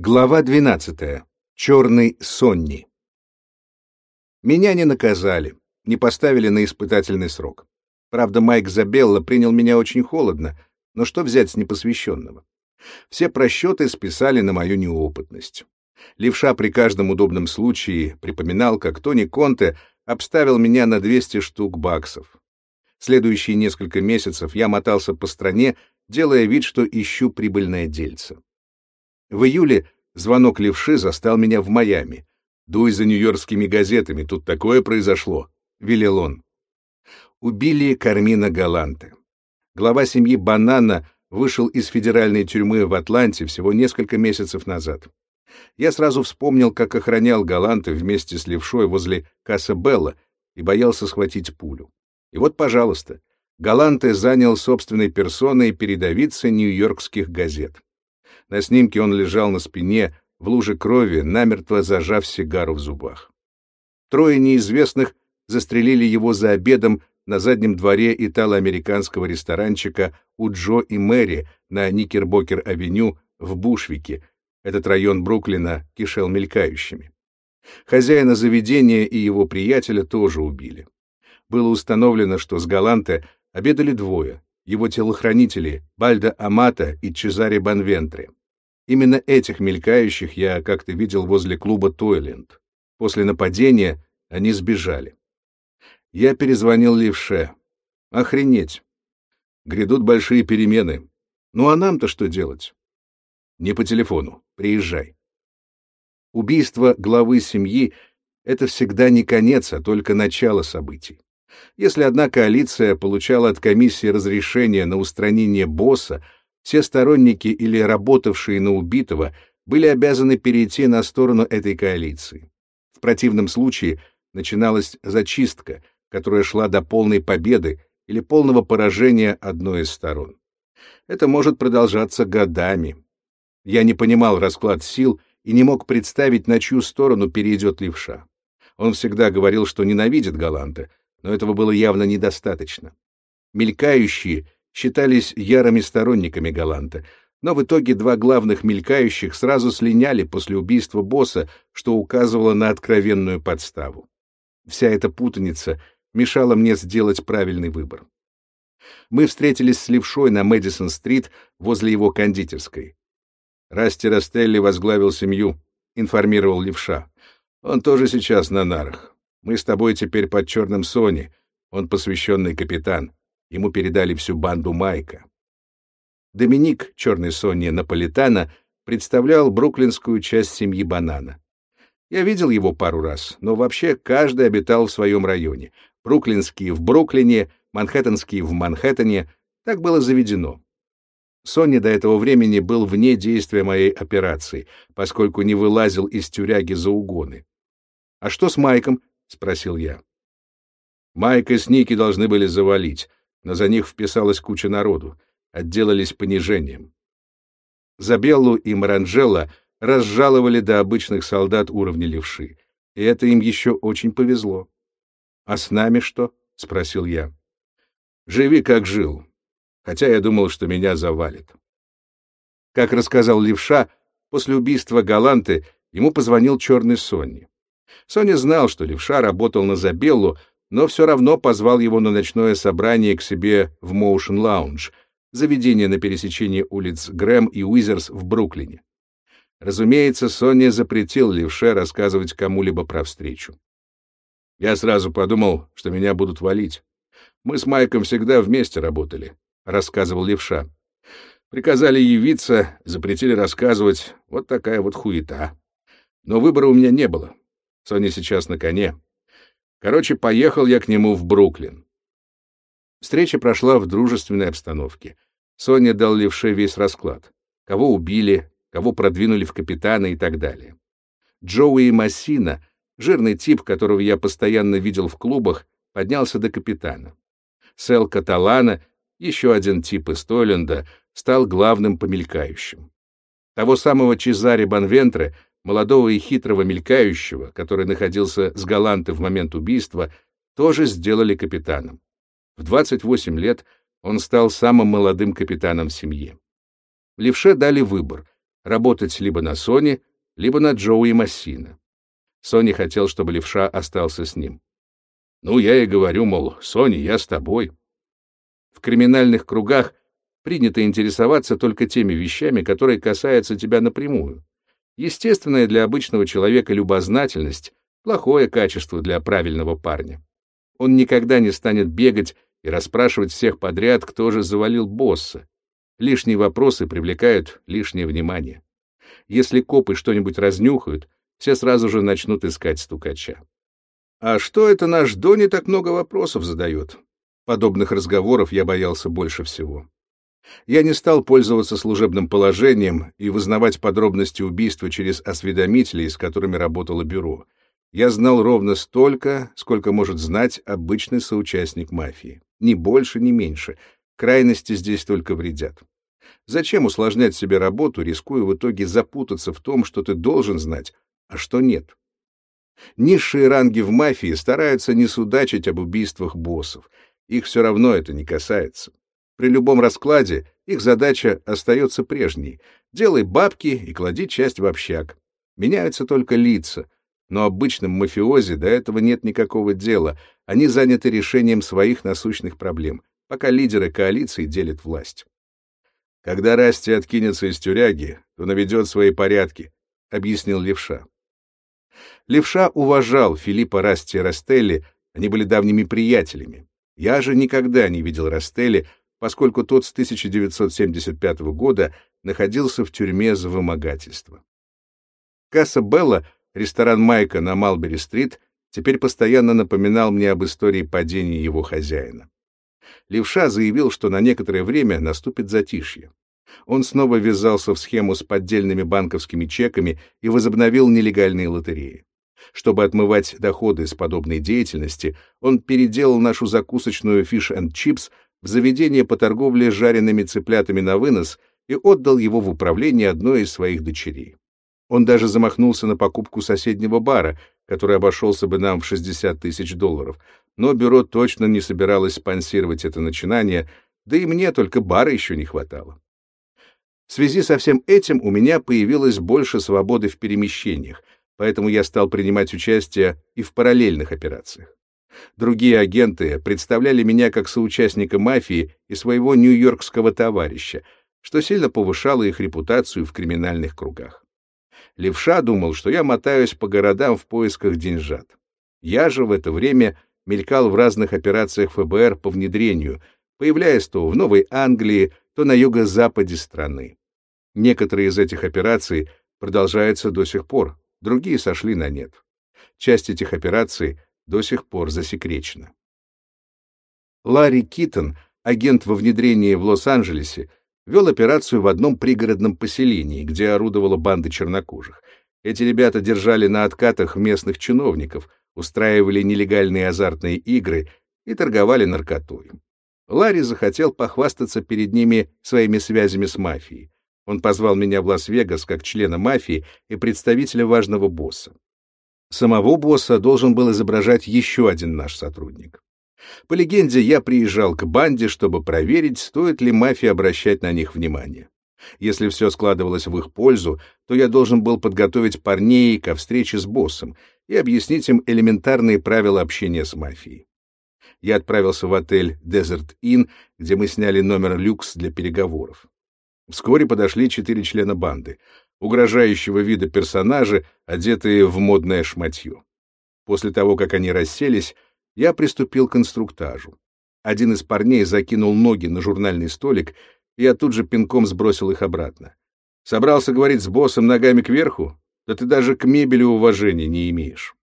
Глава 12. Черный Сонни. Меня не наказали, не поставили на испытательный срок. Правда, Майк Забелла принял меня очень холодно, но что взять с непосвященного? Все просчеты списали на мою неопытность. Левша при каждом удобном случае припоминал, как Тони Конте обставил меня на 200 штук баксов. Следующие несколько месяцев я мотался по стране, делая вид, что ищу прибыльное дельце. В июле звонок левши застал меня в Майами. «Дуй за нью-йоркскими газетами, тут такое произошло», — велел он. Убили Кармина Галанте. Глава семьи Банана вышел из федеральной тюрьмы в Атланте всего несколько месяцев назад. Я сразу вспомнил, как охранял Галанте вместе с левшой возле Касса Белла и боялся схватить пулю. И вот, пожалуйста, Галанте занял собственной персоной передовицы нью-йоркских газет. На снимке он лежал на спине, в луже крови, намертво зажав сигару в зубах. Трое неизвестных застрелили его за обедом на заднем дворе итало-американского ресторанчика у Джо и Мэри на Никербокер-авеню в Бушвике. Этот район Бруклина кишел мелькающими. Хозяина заведения и его приятеля тоже убили. Было установлено, что с Галанте обедали двое, его телохранители Бальдо Амата и Чезаре Банвентре. Именно этих мелькающих я как-то видел возле клуба Тойленд. После нападения они сбежали. Я перезвонил Левше. Охренеть. Грядут большие перемены. Ну а нам-то что делать? Не по телефону. Приезжай. Убийство главы семьи — это всегда не конец, а только начало событий. Если одна коалиция получала от комиссии разрешение на устранение босса, все сторонники или работавшие на убитого были обязаны перейти на сторону этой коалиции. В противном случае начиналась зачистка, которая шла до полной победы или полного поражения одной из сторон. Это может продолжаться годами. Я не понимал расклад сил и не мог представить, на чью сторону перейдет левша. Он всегда говорил, что ненавидит Галанта, но этого было явно недостаточно. Мелькающие — считались ярыми сторонниками Галанта, но в итоге два главных мелькающих сразу слиняли после убийства босса, что указывало на откровенную подставу. Вся эта путаница мешала мне сделать правильный выбор. Мы встретились с Левшой на Мэдисон-стрит возле его кондитерской. Расти Растелли возглавил семью, информировал Левша. Он тоже сейчас на нарах. Мы с тобой теперь под черным Сони. Он посвященный капитан. Ему передали всю банду Майка. Доминик, черный Сонни Наполитана, представлял бруклинскую часть семьи Банана. Я видел его пару раз, но вообще каждый обитал в своем районе. Бруклинские в Бруклине, манхэттенские в Манхэттене. Так было заведено. Сонни до этого времени был вне действия моей операции, поскольку не вылазил из тюряги за угоны. «А что с Майком?» — спросил я. Майк и Сники должны были завалить но за них вписалась куча народу, отделались понижением. Забеллу и Маранжелло разжаловали до обычных солдат уровня левши, и это им еще очень повезло. «А с нами что?» — спросил я. «Живи, как жил, хотя я думал, что меня завалит». Как рассказал левша, после убийства Галанты ему позвонил черный Сонни. Соня знал, что левша работал на Забеллу, но все равно позвал его на ночное собрание к себе в Motion Lounge, заведение на пересечении улиц Грэм и Уизерс в Бруклине. Разумеется, Соня запретил Левше рассказывать кому-либо про встречу. Я сразу подумал, что меня будут валить. Мы с Майком всегда вместе работали, — рассказывал Левша. Приказали явиться, запретили рассказывать. Вот такая вот хуета. Но выбора у меня не было. Соня сейчас на коне. Короче, поехал я к нему в Бруклин. Встреча прошла в дружественной обстановке. Соня дал левше весь расклад. Кого убили, кого продвинули в капитаны и так далее. Джоуи Массина, жирный тип, которого я постоянно видел в клубах, поднялся до капитана. Сел Каталана, еще один тип из Тойленда, стал главным помелькающим. Того самого Чезаре Банвентре молодого и хитрого мелькающего, который находился с Галанты в момент убийства, тоже сделали капитаном. В 28 лет он стал самым молодым капитаном в семье. Левше дали выбор работать либо на Соне, либо на Джоуи Массина. Сони хотел, чтобы левша остался с ним. Ну, я и говорю, мол, Сони, я с тобой. В криминальных кругах принято интересоваться только теми вещами, которые касаются тебя напрямую. Естественная для обычного человека любознательность — плохое качество для правильного парня. Он никогда не станет бегать и расспрашивать всех подряд, кто же завалил босса. Лишние вопросы привлекают лишнее внимание. Если копы что-нибудь разнюхают, все сразу же начнут искать стукача. А что это наш Дони так много вопросов задает? Подобных разговоров я боялся больше всего. Я не стал пользоваться служебным положением и вызнавать подробности убийства через осведомителей, с которыми работало бюро. Я знал ровно столько, сколько может знать обычный соучастник мафии. Ни больше, ни меньше. Крайности здесь только вредят. Зачем усложнять себе работу, рискуя в итоге запутаться в том, что ты должен знать, а что нет? Низшие ранги в мафии стараются не судачить об убийствах боссов. Их все равно это не касается. При любом раскладе их задача остается прежней. Делай бабки и клади часть в общак. Меняются только лица — но обычным мафиози до этого нет никакого дела, они заняты решением своих насущных проблем, пока лидеры коалиции делят власть. Когда Расти откинется из тюряги, то наведет свои порядки, — объяснил Левша. Левша уважал Филиппа Расти Растелли, они были давними приятелями. Я же никогда не видел Растелли, поскольку тот с 1975 года находился в тюрьме за вымогательство. Касса Белла — Ресторан Майка на Малбери-стрит теперь постоянно напоминал мне об истории падения его хозяина. Левша заявил, что на некоторое время наступит затишье. Он снова ввязался в схему с поддельными банковскими чеками и возобновил нелегальные лотереи. Чтобы отмывать доходы с подобной деятельности, он переделал нашу закусочную Fish and Chips в заведение по торговле жареными цыплятами на вынос и отдал его в управление одной из своих дочерей. Он даже замахнулся на покупку соседнего бара, который обошелся бы нам в 60 тысяч долларов. Но бюро точно не собиралось спонсировать это начинание, да и мне только бара еще не хватало. В связи со всем этим у меня появилось больше свободы в перемещениях, поэтому я стал принимать участие и в параллельных операциях. Другие агенты представляли меня как соучастника мафии и своего нью-йоркского товарища, что сильно повышало их репутацию в криминальных кругах. Левша думал, что я мотаюсь по городам в поисках деньжат. Я же в это время мелькал в разных операциях ФБР по внедрению, появляясь то в Новой Англии, то на юго-западе страны. Некоторые из этих операций продолжаются до сих пор, другие сошли на нет. Часть этих операций до сих пор засекречена. Ларри Китон, агент во внедрении в Лос-Анджелесе, вел операцию в одном пригородном поселении, где орудовала банда чернокожих. Эти ребята держали на откатах местных чиновников, устраивали нелегальные азартные игры и торговали наркотой. Ларри захотел похвастаться перед ними своими связями с мафией. Он позвал меня в Лас-Вегас как члена мафии и представителя важного босса. Самого босса должен был изображать еще один наш сотрудник. По легенде, я приезжал к банде, чтобы проверить, стоит ли мафии обращать на них внимание. Если все складывалось в их пользу, то я должен был подготовить парней ко встрече с боссом и объяснить им элементарные правила общения с мафией. Я отправился в отель Desert Inn, где мы сняли номер люкс для переговоров. Вскоре подошли четыре члена банды, угрожающего вида персонажи, одетые в модное шматье. После того, как они расселись, я приступил к инструктажу. Один из парней закинул ноги на журнальный столик, и я тут же пинком сбросил их обратно. Собрался говорить с боссом ногами кверху? Да ты даже к мебели уважения не имеешь.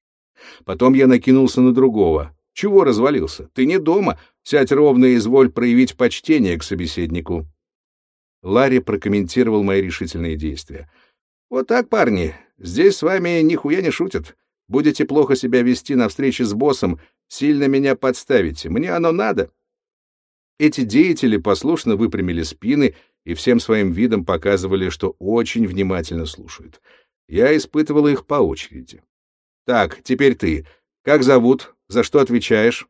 Потом я накинулся на другого. Чего развалился? Ты не дома. Сядь ровно и изволь проявить почтение к собеседнику. Ларри прокомментировал мои решительные действия. Вот так, парни, здесь с вами нихуя не шутят. Будете плохо себя вести на встрече с боссом, Сильно меня подставите. Мне оно надо. Эти деятели послушно выпрямили спины и всем своим видом показывали, что очень внимательно слушают. Я испытывал их по очереди. Так, теперь ты. Как зовут? За что отвечаешь?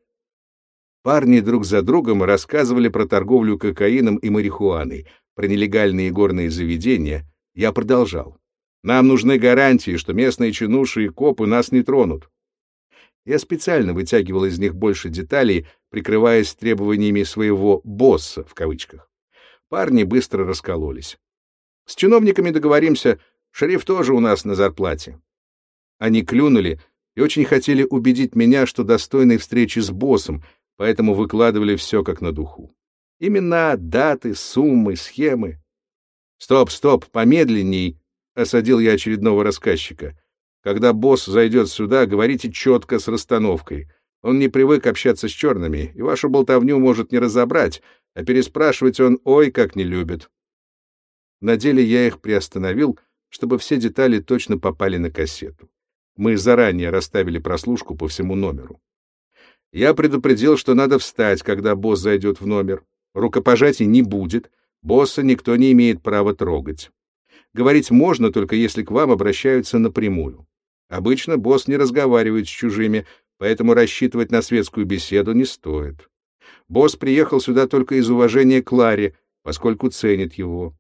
Парни друг за другом рассказывали про торговлю кокаином и марихуаной, про нелегальные горные заведения, Я продолжал. Нам нужны гарантии, что местные чинуши и копы нас не тронут. Я специально вытягивал из них больше деталей, прикрываясь требованиями своего «босса» в кавычках. Парни быстро раскололись. С чиновниками договоримся, шериф тоже у нас на зарплате. Они клюнули и очень хотели убедить меня, что достойной встречи с боссом, поэтому выкладывали все как на духу. Имена, даты, суммы, схемы. «Стоп, стоп, помедленней!» — осадил я очередного рассказчика. Когда босс зайдет сюда, говорите четко с расстановкой. Он не привык общаться с черными, и вашу болтовню может не разобрать, а переспрашивать он ой как не любит. На деле я их приостановил, чтобы все детали точно попали на кассету. Мы заранее расставили прослушку по всему номеру. Я предупредил, что надо встать, когда босс зайдет в номер. Рукопожатий не будет, босса никто не имеет права трогать. Говорить можно, только если к вам обращаются напрямую. Обычно босс не разговаривает с чужими, поэтому рассчитывать на светскую беседу не стоит. Босс приехал сюда только из уважения к Ларе, поскольку ценит его.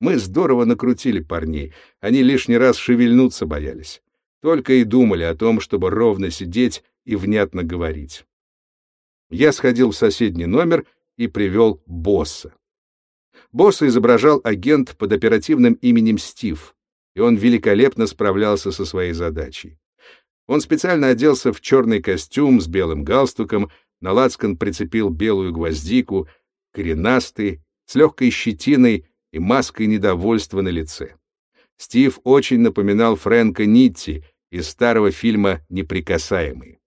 Мы здорово накрутили парней, они лишний раз шевельнуться боялись. Только и думали о том, чтобы ровно сидеть и внятно говорить. Я сходил в соседний номер и привел босса. Босса изображал агент под оперативным именем Стив и он великолепно справлялся со своей задачей. Он специально оделся в черный костюм с белым галстуком, на лацкан прицепил белую гвоздику, коренастый, с легкой щетиной и маской недовольства на лице. Стив очень напоминал Фрэнка Нитти из старого фильма «Неприкасаемый».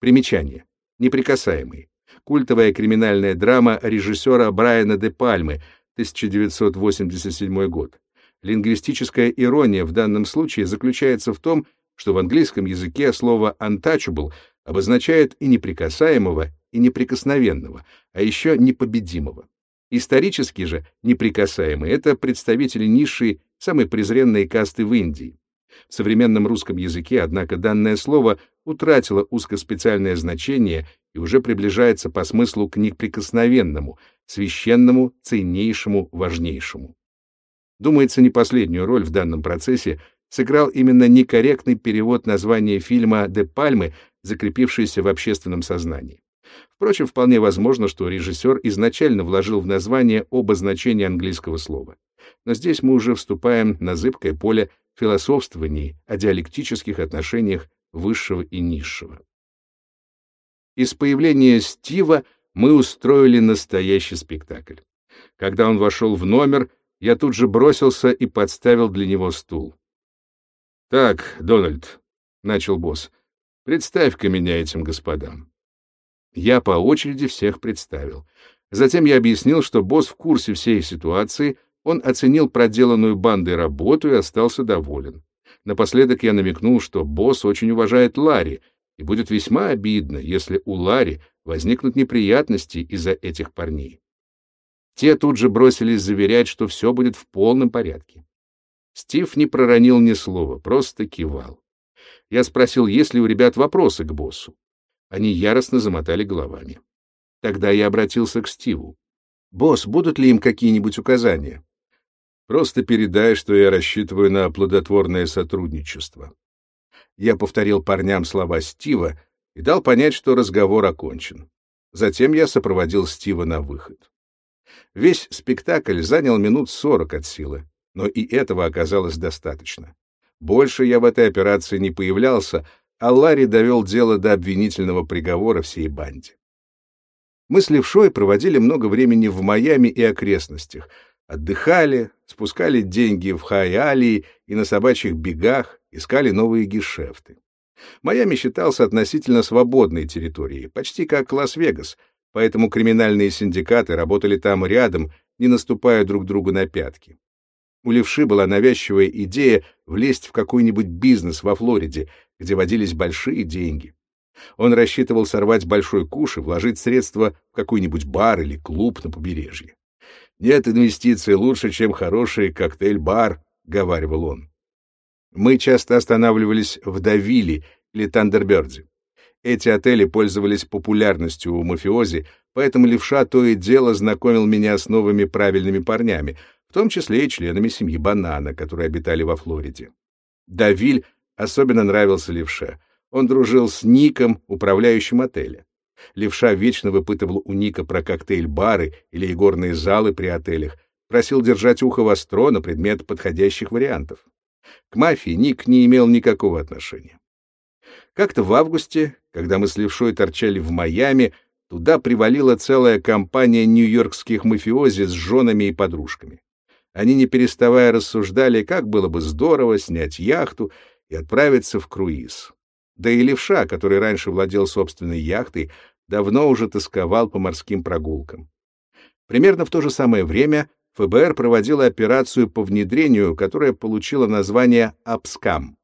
Примечание. «Неприкасаемый» — культовая криминальная драма режиссера Брайана де Пальмы, 1987 год. Лингвистическая ирония в данном случае заключается в том, что в английском языке слово untouchable обозначает и неприкасаемого, и неприкосновенного, а еще непобедимого. Исторически же неприкасаемые — это представители низшей, самой презренной касты в Индии. В современном русском языке, однако, данное слово утратило узкоспециальное значение и уже приближается по смыслу к неприкосновенному, священному, ценнейшему, важнейшему. Думается, не последнюю роль в данном процессе сыграл именно некорректный перевод названия фильма «Де Пальмы», закрепившийся в общественном сознании. Впрочем, вполне возможно, что режиссер изначально вложил в название оба значения английского слова. Но здесь мы уже вступаем на зыбкое поле философствований о диалектических отношениях высшего и низшего. Из появления Стива мы устроили настоящий спектакль. Когда он вошел в номер, я тут же бросился и подставил для него стул. «Так, Дональд», — начал босс, — «представь-ка меня этим господам». Я по очереди всех представил. Затем я объяснил, что босс в курсе всей ситуации, он оценил проделанную бандой работу и остался доволен. Напоследок я намекнул, что босс очень уважает Ларри, и будет весьма обидно, если у Ларри возникнут неприятности из-за этих парней. Те тут же бросились заверять, что все будет в полном порядке. Стив не проронил ни слова, просто кивал. Я спросил, есть ли у ребят вопросы к боссу. Они яростно замотали головами. Тогда я обратился к Стиву. «Босс, будут ли им какие-нибудь указания?» «Просто передай, что я рассчитываю на плодотворное сотрудничество». Я повторил парням слова Стива и дал понять, что разговор окончен. Затем я сопроводил Стива на выход. Весь спектакль занял минут сорок от силы, но и этого оказалось достаточно. Больше я в этой операции не появлялся, а Ларри довел дело до обвинительного приговора всей банде. Мы с Левшой проводили много времени в Майами и окрестностях, отдыхали, спускали деньги в Хайалии и на собачьих бегах, искали новые гешефты. Майами считался относительно свободной территорией, почти как Лас-Вегас — поэтому криминальные синдикаты работали там рядом, не наступая друг другу на пятки. У Левши была навязчивая идея влезть в какой-нибудь бизнес во Флориде, где водились большие деньги. Он рассчитывал сорвать большой куш и вложить средства в какой-нибудь бар или клуб на побережье. «Нет инвестиций лучше, чем хороший коктейль-бар», — говаривал он. Мы часто останавливались в Давиле или Тандерберде. Эти отели пользовались популярностью у мафиози, поэтому левша то и дело знакомил меня с новыми правильными парнями, в том числе и членами семьи Банана, которые обитали во Флориде. Давиль особенно нравился Левше. Он дружил с Ником, управляющим отеля. Левша вечно выпытывал у Ника про коктейль-бары или игорные залы при отелях, просил держать ухо востро на предмет подходящих вариантов. К мафии Ник не имел никакого отношения. Как-то в августе, когда мы с Левшой торчали в Майами, туда привалила целая компания нью-йоркских мафиози с женами и подружками. Они, не переставая, рассуждали, как было бы здорово снять яхту и отправиться в круиз. Да и левша, который раньше владел собственной яхтой, давно уже тосковал по морским прогулкам. Примерно в то же самое время ФБР проводило операцию по внедрению, которая получила название «Апскам».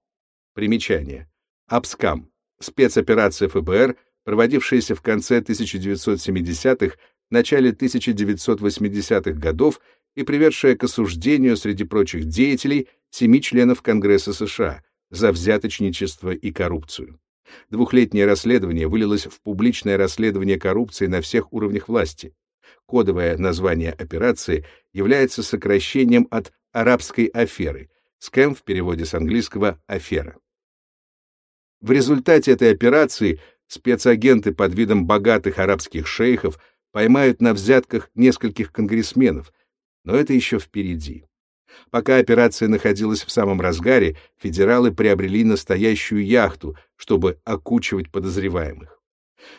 Примечание. «Апскам» — спецоперация ФБР, проводившаяся в конце 1970-х, начале 1980-х годов и приведшая к осуждению среди прочих деятелей семи членов Конгресса США — за взяточничество и коррупцию. Двухлетнее расследование вылилось в публичное расследование коррупции на всех уровнях власти. Кодовое название операции является сокращением от «арабской аферы», скэм в переводе с английского «афера». В результате этой операции спецагенты под видом богатых арабских шейхов поймают на взятках нескольких конгрессменов, но это еще впереди. Пока операция находилась в самом разгаре, федералы приобрели настоящую яхту, чтобы окучивать подозреваемых.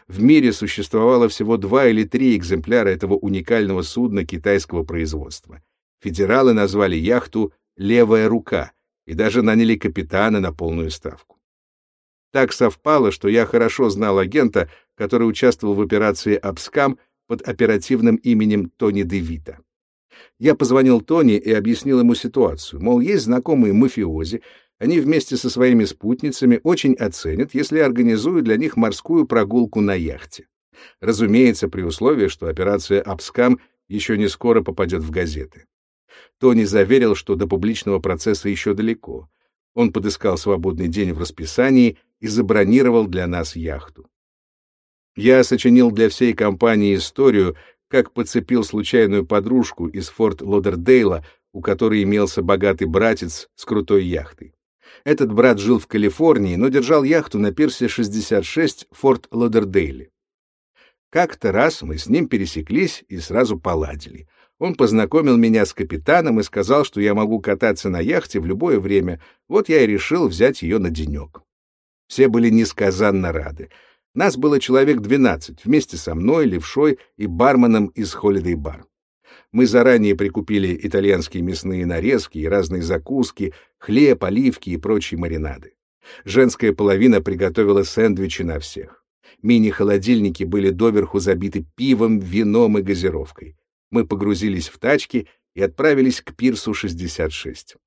В мире существовало всего два или три экземпляра этого уникального судна китайского производства. Федералы назвали яхту «Левая рука» и даже наняли капитана на полную ставку. Так совпало, что я хорошо знал агента, который участвовал в операции «Абскам» под оперативным именем Тони Девита. Я позвонил Тони и объяснил ему ситуацию. Мол, есть знакомые мафиози, они вместе со своими спутницами очень оценят, если организую для них морскую прогулку на яхте. Разумеется, при условии, что операция «Абскам» еще не скоро попадет в газеты. Тони заверил, что до публичного процесса еще далеко. Он подыскал свободный день в расписании и забронировал для нас яхту. Я сочинил для всей компании историю, как подцепил случайную подружку из форт Лодердейла, у которой имелся богатый братец с крутой яхтой. Этот брат жил в Калифорнии, но держал яхту на пирсе 66 в форт Лодердейле. Как-то раз мы с ним пересеклись и сразу поладили. Он познакомил меня с капитаном и сказал, что я могу кататься на яхте в любое время, вот я и решил взять ее на денек. Все были несказанно рады. Нас было человек 12, вместе со мной, левшой и барменом из Holiday Bar. Мы заранее прикупили итальянские мясные нарезки и разные закуски, хлеб, оливки и прочие маринады. Женская половина приготовила сэндвичи на всех. Мини-холодильники были доверху забиты пивом, вином и газировкой. Мы погрузились в тачки и отправились к пирсу 66.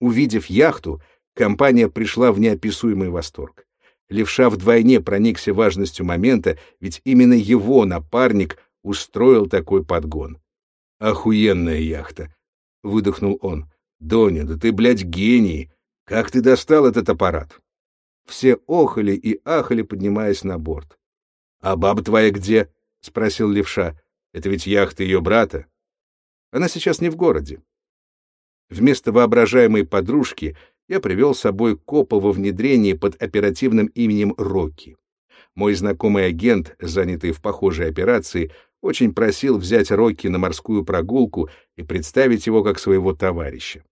Увидев яхту, компания пришла в неописуемый восторг. Левша вдвойне проникся важностью момента, ведь именно его напарник устроил такой подгон. «Охуенная яхта!» — выдохнул он. «Доня, да ты, блядь, гений! Как ты достал этот аппарат?» Все охали и ахали, поднимаясь на борт. «А баба твоя где?» — спросил левша. «Это ведь яхта ее брата». «Она сейчас не в городе». Вместо воображаемой подружки я привел с собой копа во внедрении под оперативным именем Рокки. Мой знакомый агент, занятый в похожей операции, очень просил взять Рокки на морскую прогулку и представить его как своего товарища.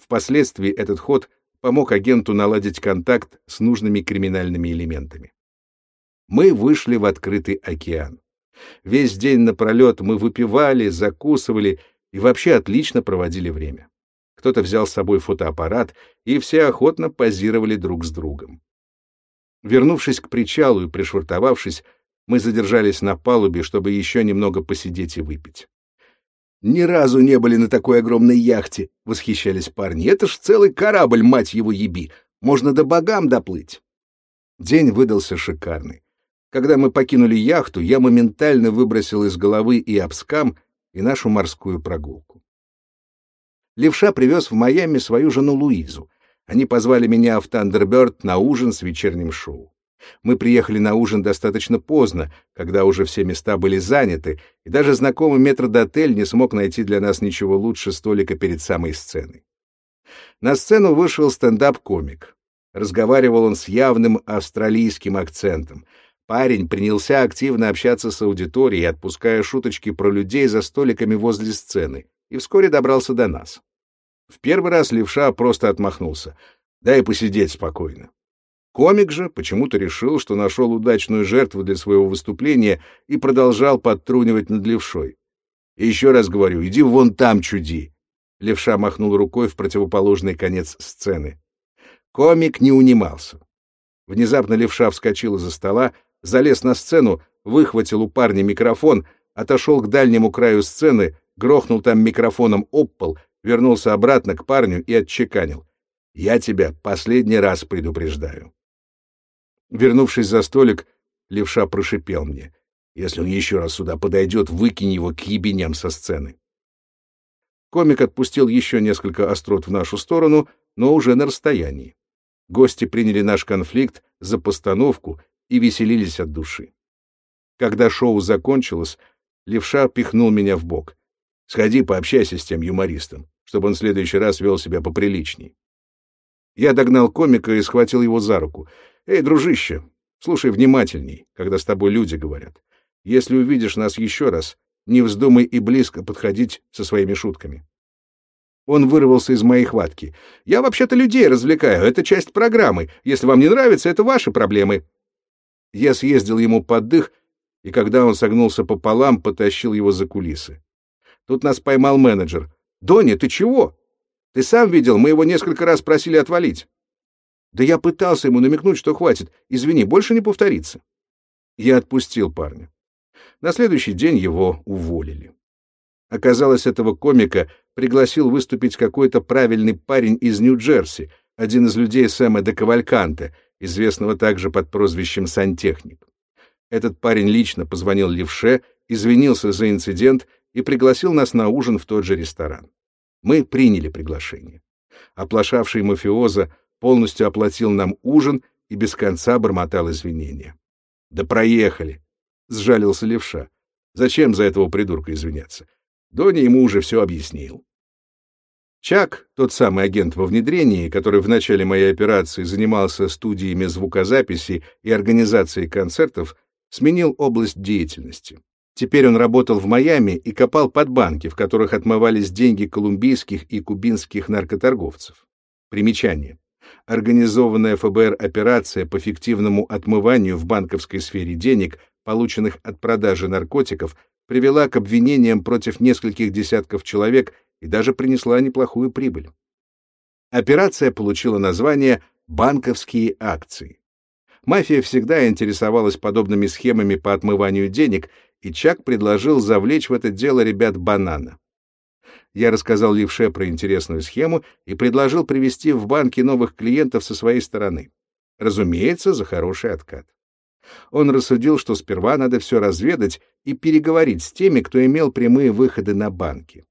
Впоследствии этот ход помог агенту наладить контакт с нужными криминальными элементами. Мы вышли в открытый океан. Весь день напролет мы выпивали, закусывали и вообще отлично проводили время кто-то взял с собой фотоаппарат, и все охотно позировали друг с другом. Вернувшись к причалу и пришвартовавшись, мы задержались на палубе, чтобы еще немного посидеть и выпить. «Ни разу не были на такой огромной яхте!» — восхищались парни. «Это ж целый корабль, мать его еби! Можно до богам доплыть!» День выдался шикарный. Когда мы покинули яхту, я моментально выбросил из головы и обскам, и нашу морскую прогулку. Левша привез в Майами свою жену Луизу. Они позвали меня в Тандерберт на ужин с вечерним шоу. Мы приехали на ужин достаточно поздно, когда уже все места были заняты, и даже знакомый метрдотель не смог найти для нас ничего лучше столика перед самой сценой. На сцену вышел стендап-комик. Разговаривал он с явным австралийским акцентом. Парень принялся активно общаться с аудиторией, отпуская шуточки про людей за столиками возле сцены, и вскоре добрался до нас. В первый раз левша просто отмахнулся. «Дай посидеть спокойно». Комик же почему-то решил, что нашел удачную жертву для своего выступления и продолжал подтрунивать над левшой. И еще раз говорю, иди вон там чуди. Левша махнул рукой в противоположный конец сцены. Комик не унимался. Внезапно левша вскочил из-за стола, залез на сцену, выхватил у парня микрофон, отошел к дальнему краю сцены, грохнул там микрофоном об пол, вернулся обратно к парню и отчеканил. «Я тебя последний раз предупреждаю. Вернувшись за столик, левша прошипел мне. «Если он еще раз сюда подойдет, выкинь его к ебеням со сцены». Комик отпустил еще несколько острот в нашу сторону, но уже на расстоянии. Гости приняли наш конфликт за постановку и веселились от души. Когда шоу закончилось, левша пихнул меня в бок. «Сходи, пообщайся с тем юмористом, чтобы он в следующий раз вел себя поприличней». Я догнал комика и схватил его за руку — Эй, дружище, слушай внимательней, когда с тобой люди говорят. Если увидишь нас еще раз, не вздумай и близко подходить со своими шутками. Он вырвался из моей хватки. «Я вообще-то людей развлекаю, это часть программы. Если вам не нравится, это ваши проблемы». Я съездил ему под дых, и когда он согнулся пополам, потащил его за кулисы. Тут нас поймал менеджер. «Доня, ты чего? Ты сам видел, мы его несколько раз просили отвалить». Да я пытался ему намекнуть, что хватит. Извини, больше не повторится. Я отпустил парня. На следующий день его уволили. Оказалось, этого комика пригласил выступить какой-то правильный парень из Нью-Джерси, один из людей Сэма де Кавальканте, известного также под прозвищем «Сантехник». Этот парень лично позвонил Левше, извинился за инцидент и пригласил нас на ужин в тот же ресторан. Мы приняли приглашение. Оплошавший мафиоза полностью оплатил нам ужин и без конца бормотал извинения. «Да проехали!» — сжалился левша. «Зачем за этого придурка извиняться? Доня ему уже все объяснил». Чак, тот самый агент во внедрении, который в начале моей операции занимался студиями звукозаписи и организацией концертов, сменил область деятельности. Теперь он работал в Майами и копал под банки, в которых отмывались деньги колумбийских и кубинских наркоторговцев. Примечание организованная ФБР операция по фиктивному отмыванию в банковской сфере денег, полученных от продажи наркотиков, привела к обвинениям против нескольких десятков человек и даже принесла неплохую прибыль. Операция получила название «банковские акции». Мафия всегда интересовалась подобными схемами по отмыванию денег, и Чак предложил завлечь в это дело ребят Банана я рассказал Левше про интересную схему и предложил привести в банки новых клиентов со своей стороны. Разумеется, за хороший откат. Он рассудил, что сперва надо все разведать и переговорить с теми, кто имел прямые выходы на банки.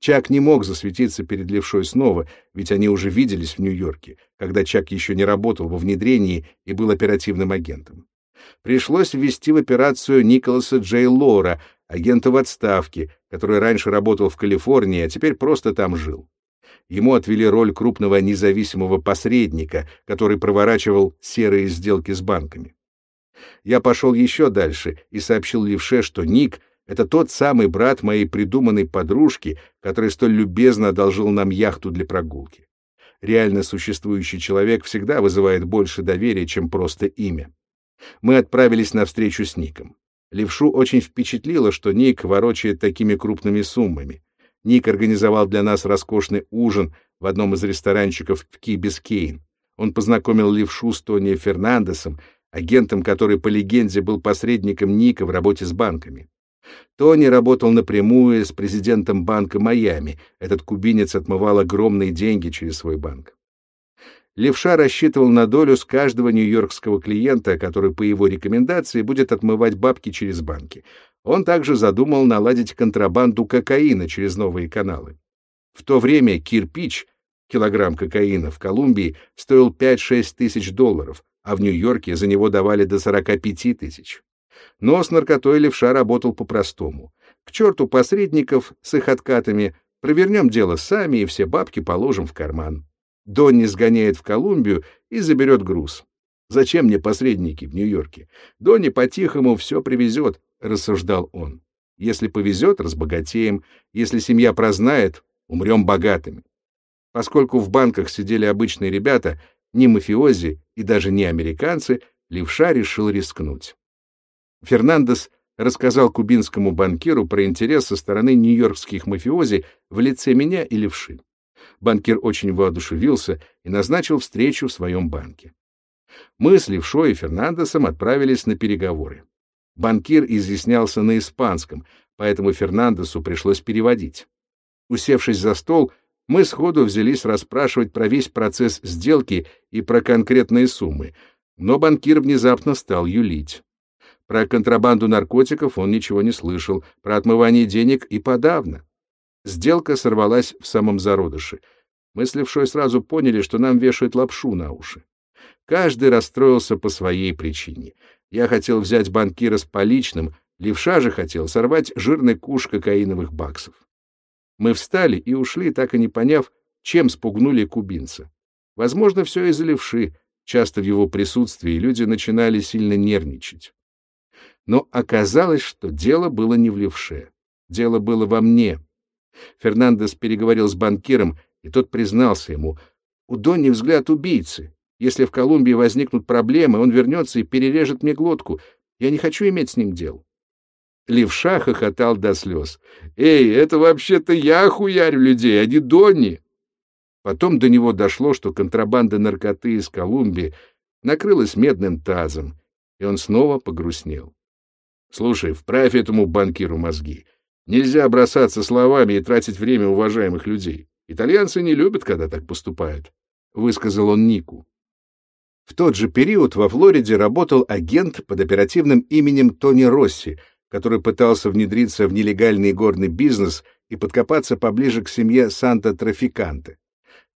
Чак не мог засветиться перед Левшой снова, ведь они уже виделись в Нью-Йорке, когда Чак еще не работал во внедрении и был оперативным агентом. Пришлось ввести в операцию Николаса Джей Лора, агента в отставке, который раньше работал в Калифорнии, а теперь просто там жил. Ему отвели роль крупного независимого посредника, который проворачивал серые сделки с банками. Я пошел еще дальше и сообщил Левше, что Ник — это тот самый брат моей придуманной подружки, который столь любезно одолжил нам яхту для прогулки. Реально существующий человек всегда вызывает больше доверия, чем просто имя. Мы отправились на встречу с Ником. Левшу очень впечатлило, что Ник ворочает такими крупными суммами. Ник организовал для нас роскошный ужин в одном из ресторанчиков в Ки-Бискейн. Он познакомил Левшу с Тони Фернандесом, агентом, который по легенде был посредником Ника в работе с банками. Тони работал напрямую с президентом банка Майами. Этот кубинец отмывал огромные деньги через свой банк. Левша рассчитывал на долю с каждого нью-йоркского клиента, который по его рекомендации будет отмывать бабки через банки. Он также задумал наладить контрабанду кокаина через новые каналы. В то время кирпич, килограмм кокаина в Колумбии, стоил 5-6 тысяч долларов, а в Нью-Йорке за него давали до 45 тысяч. Но с наркотой левша работал по-простому. К черту посредников с их откатами, провернем дело сами и все бабки положим в карман. Донни сгоняет в Колумбию и заберет груз. Зачем мне посредники в Нью-Йорке? Донни по-тихому все привезет, — рассуждал он. Если повезет, разбогатеем. Если семья прознает, умрем богатыми. Поскольку в банках сидели обычные ребята, ни мафиози и даже не американцы, левша решил рискнуть. Фернандес рассказал кубинскому банкиру про интерес со стороны нью-йоркских мафиози в лице меня и левши. Банкир очень воодушевился и назначил встречу в своем банке. Мы с Левшой и Фернандесом отправились на переговоры. Банкир изъяснялся на испанском, поэтому Фернандесу пришлось переводить. Усевшись за стол, мы сходу взялись расспрашивать про весь процесс сделки и про конкретные суммы, но банкир внезапно стал юлить. Про контрабанду наркотиков он ничего не слышал, про отмывание денег и подавно. Сделка сорвалась в самом зародыше. Мы с Левшой сразу поняли, что нам вешают лапшу на уши. Каждый расстроился по своей причине. Я хотел взять банкира с поличным, Левша же хотел сорвать жирный куш кокаиновых баксов. Мы встали и ушли, так и не поняв, чем спугнули кубинца. Возможно, все из-за левши. Часто в его присутствии люди начинали сильно нервничать. Но оказалось, что дело было не в левше. Дело было во мне. Фернандес переговорил с банкиром, и тот признался ему. «У Донни взгляд убийцы. Если в Колумбии возникнут проблемы, он вернется и перережет мне глотку. Я не хочу иметь с ним дел. Левша хохотал до слез. «Эй, это вообще-то я хуярю людей, а не Донни!» Потом до него дошло, что контрабанда наркоты из Колумбии накрылась медным тазом, и он снова погрустнел. «Слушай, вправь этому банкиру мозги. Нельзя бросаться словами и тратить время уважаемых людей. Итальянцы не любят, когда так поступают», — высказал он Нику. В тот же период во Флориде работал агент под оперативным именем Тони Росси — который пытался внедриться в нелегальный горный бизнес и подкопаться поближе к семье Санта-Трафиканте.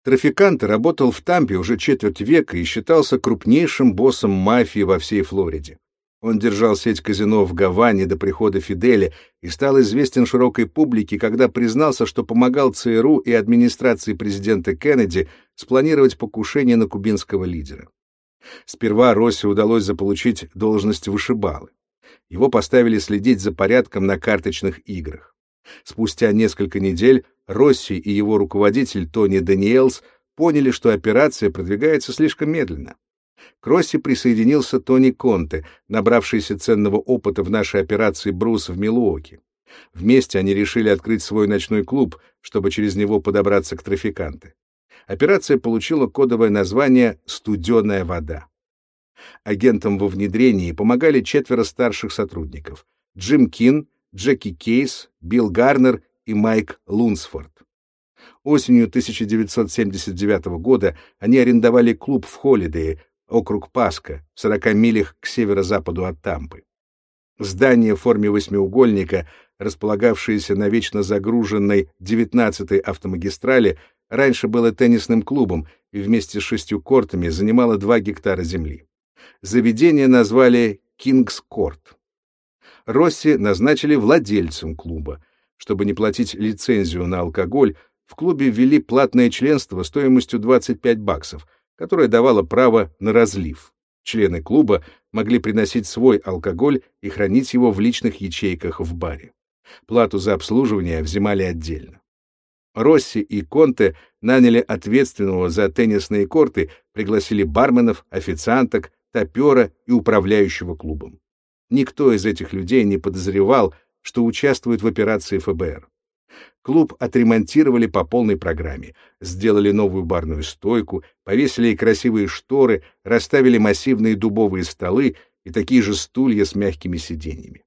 Трафиканте работал в Тампе уже четверть века и считался крупнейшим боссом мафии во всей Флориде. Он держал сеть казино в Гаване до прихода Фиделя и стал известен широкой публике, когда признался, что помогал ЦРУ и администрации президента Кеннеди спланировать покушение на кубинского лидера. Сперва Росси удалось заполучить должность вышибалы его поставили следить за порядком на карточных играх. Спустя несколько недель Росси и его руководитель Тони Даниэлс поняли, что операция продвигается слишком медленно. К Росси присоединился Тони Конте, набравшийся ценного опыта в нашей операции «Брус» в Милуоке. Вместе они решили открыть свой ночной клуб, чтобы через него подобраться к трафиканты. Операция получила кодовое название «Студеная вода». Агентам во внедрении помогали четверо старших сотрудников — Джим Кин, Джеки Кейс, Билл Гарнер и Майк Лунсфорд. Осенью 1979 года они арендовали клуб в Холидее, округ Паска, в 40 милях к северо-западу от Тампы. Здание в форме восьмиугольника, располагавшееся на вечно загруженной 19-й автомагистрали, раньше было теннисным клубом и вместе с шестью кортами занимало 2 гектара земли. Заведение назвали «Кингс Корт». Росси назначили владельцем клуба. Чтобы не платить лицензию на алкоголь, в клубе ввели платное членство стоимостью 25 баксов, которое давало право на разлив. Члены клуба могли приносить свой алкоголь и хранить его в личных ячейках в баре. Плату за обслуживание взимали отдельно. Росси и Конте наняли ответственного за теннисные корты, пригласили барменов, официанток, топера и управляющего клубом. Никто из этих людей не подозревал, что участвует в операции ФБР. Клуб отремонтировали по полной программе, сделали новую барную стойку, повесили красивые шторы, расставили массивные дубовые столы и такие же стулья с мягкими сиденьями.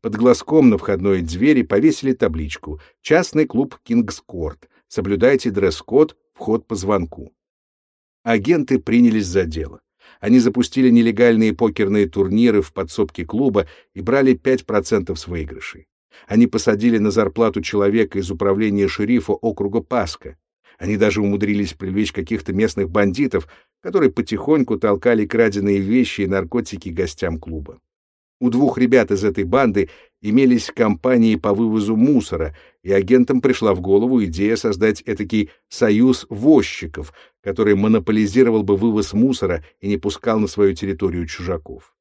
Под глазком на входной двери повесили табличку «Частный клуб Кингскорт. Соблюдайте дресс-код, вход по звонку». Агенты принялись за дело. Они запустили нелегальные покерные турниры в подсобке клуба и брали 5% с выигрышей. Они посадили на зарплату человека из управления шерифа округа Паска. Они даже умудрились привлечь каких-то местных бандитов, которые потихоньку толкали краденые вещи и наркотики гостям клуба. У двух ребят из этой банды имелись компании по вывозу мусора, и агентам пришла в голову идея создать этакий союз возчиков, который монополизировал бы вывоз мусора и не пускал на свою территорию чужаков.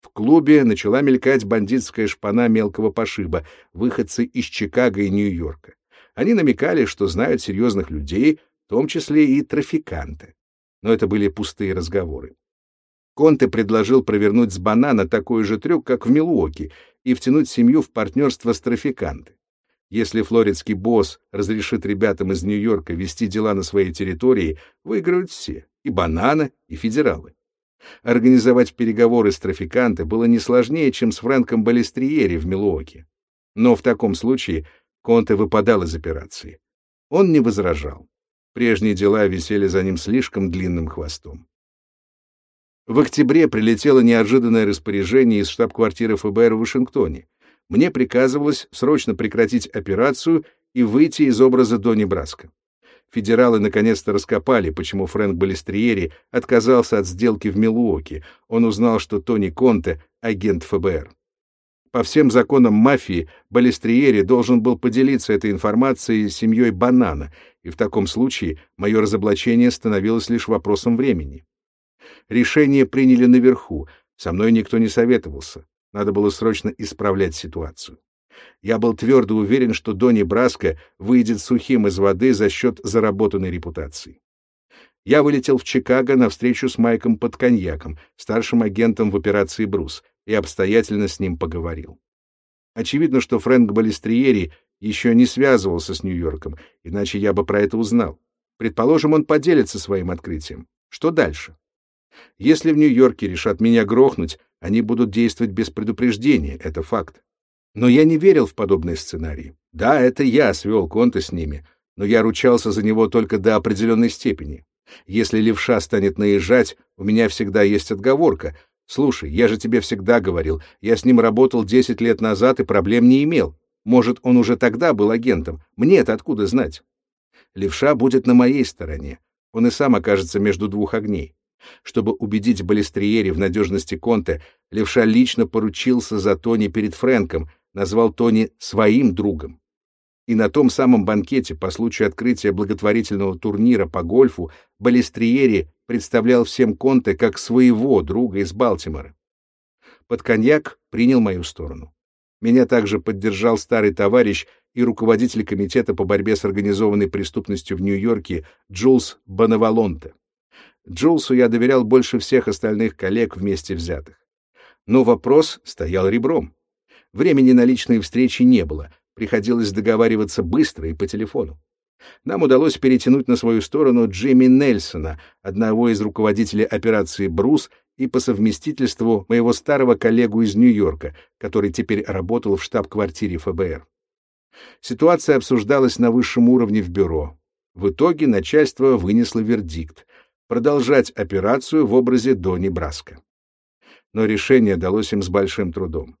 В клубе начала мелькать бандитская шпана мелкого пошиба, выходцы из Чикаго и Нью-Йорка. Они намекали, что знают серьезных людей, в том числе и трафиканты. Но это были пустые разговоры. Конте предложил провернуть с банана такой же трюк, как в Милуоке, и втянуть семью в партнерство с трафиканты. Если флоридский босс разрешит ребятам из Нью-Йорка вести дела на своей территории, выиграют все — и банана, и федералы. Организовать переговоры с трафиканты было не сложнее, чем с Фрэнком Балестриери в Милуоке. Но в таком случае Конте выпадал из операции. Он не возражал. Прежние дела висели за ним слишком длинным хвостом. В октябре прилетело неожиданное распоряжение из штаб-квартиры ФБР в Вашингтоне. Мне приказывалось срочно прекратить операцию и выйти из образа Дони Браска. Федералы наконец-то раскопали, почему Фрэнк Балестриери отказался от сделки в Милуоке. Он узнал, что Тони Конте — агент ФБР. По всем законам мафии Балестриери должен был поделиться этой информацией с семьей Банана, и в таком случае мое разоблачение становилось лишь вопросом времени. Решение приняли наверху, со мной никто не советовался. Надо было срочно исправлять ситуацию. Я был твердо уверен, что Донни Браско выйдет сухим из воды за счет заработанной репутации. Я вылетел в Чикаго на встречу с Майком под коньяком, старшим агентом в операции «Брус», и обстоятельно с ним поговорил. Очевидно, что Фрэнк Балестриери еще не связывался с Нью-Йорком, иначе я бы про это узнал. Предположим, он поделится своим открытием. Что дальше? Если в Нью-Йорке решат меня грохнуть, они будут действовать без предупреждения, это факт. Но я не верил в подобные сценарии. Да, это я свел конты с ними, но я ручался за него только до определенной степени. Если левша станет наезжать, у меня всегда есть отговорка. Слушай, я же тебе всегда говорил, я с ним работал 10 лет назад и проблем не имел. Может, он уже тогда был агентом. Мне-то откуда знать? Левша будет на моей стороне. Он и сам окажется между двух огней. Чтобы убедить Балестриери в надежности Конте, Левша лично поручился за Тони перед Фрэнком, назвал Тони своим другом. И на том самом банкете по случаю открытия благотворительного турнира по гольфу Балестриери представлял всем Конте как своего друга из Балтимора. Под коньяк принял мою сторону. Меня также поддержал старый товарищ и руководитель комитета по борьбе с организованной преступностью в Нью-Йорке Джулс Бонавалонте. Джулсу я доверял больше всех остальных коллег вместе взятых. Но вопрос стоял ребром. Времени на личные встречи не было, приходилось договариваться быстро и по телефону. Нам удалось перетянуть на свою сторону Джимми Нельсона, одного из руководителей операции «Брус» и по совместительству моего старого коллегу из Нью-Йорка, который теперь работал в штаб-квартире ФБР. Ситуация обсуждалась на высшем уровне в бюро. В итоге начальство вынесло вердикт продолжать операцию в образе Дони Браска. Но решение далось им с большим трудом.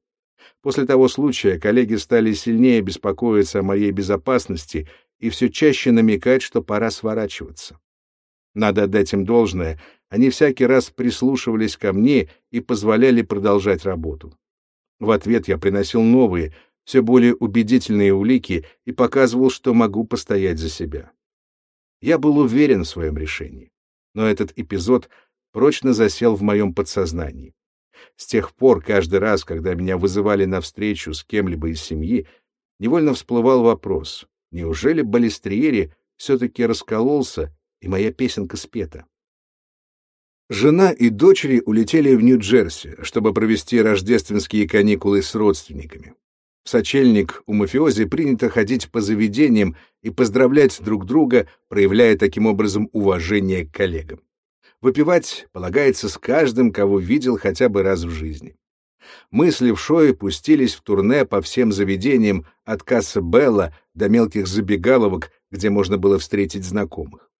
После того случая коллеги стали сильнее беспокоиться о моей безопасности и все чаще намекать, что пора сворачиваться. Надо отдать им должное, они всякий раз прислушивались ко мне и позволяли продолжать работу. В ответ я приносил новые, все более убедительные улики и показывал, что могу постоять за себя. Я был уверен в своем решении но этот эпизод прочно засел в моем подсознании. С тех пор, каждый раз, когда меня вызывали на встречу с кем-либо из семьи, невольно всплывал вопрос, неужели Балестриери все-таки раскололся, и моя песенка спета? Жена и дочери улетели в Нью-Джерси, чтобы провести рождественские каникулы с родственниками. В сочельник у мафиози принято ходить по заведениям и поздравлять друг друга, проявляя таким образом уважение к коллегам. Выпивать полагается с каждым, кого видел хотя бы раз в жизни. Мы с Левшой пустились в турне по всем заведениям от кассы Белла до мелких забегаловок, где можно было встретить знакомых.